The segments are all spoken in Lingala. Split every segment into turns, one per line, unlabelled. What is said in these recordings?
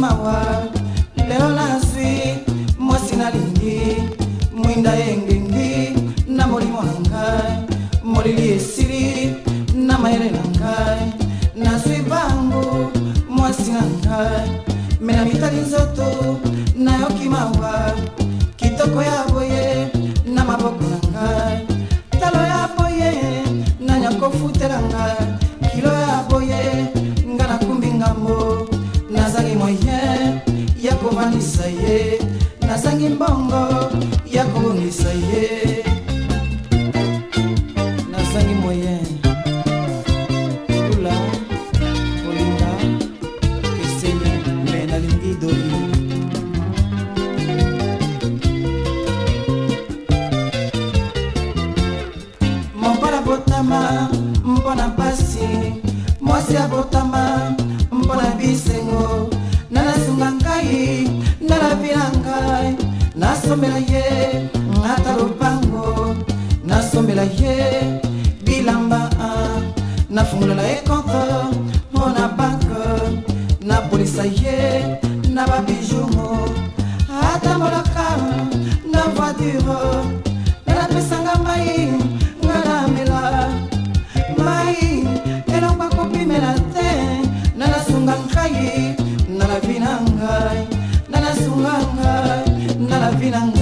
mawa lelo nasi mwasi nalingi mwinda yengengi na molimo na ngai molili esili na mayele na ngai nazwi bangu mwasi na ngai me na mitali nzoto nayoki mawa kitoko ya boye na maboko na ngai talo ya boye nanya kofutela ngai kobangisa ye nasangi mbongo ya kobongisa ye nasangi moyen tula kolinga keseni me nalingi doli mopala botama mpona mpasi mwasi ya botama nasombela ye ata lopango nasombela ye bilamba nafungolela ye konto mpo na banke napolisa ye na babiju Gracias.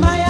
my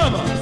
Chama!